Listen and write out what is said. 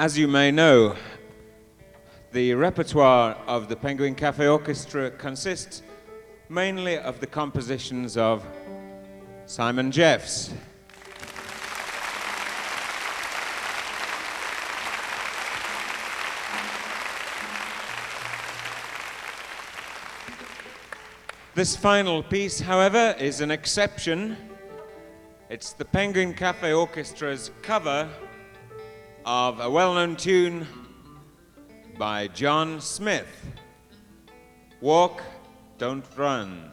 as you may know, the repertoire of the Penguin Cafe Orchestra consists mainly of the compositions of Simon Jeffes. This final piece, however, is an exception. It's the Penguin Cafe Orchestra's cover of a well known tune by John Smith Walk, Don't Run.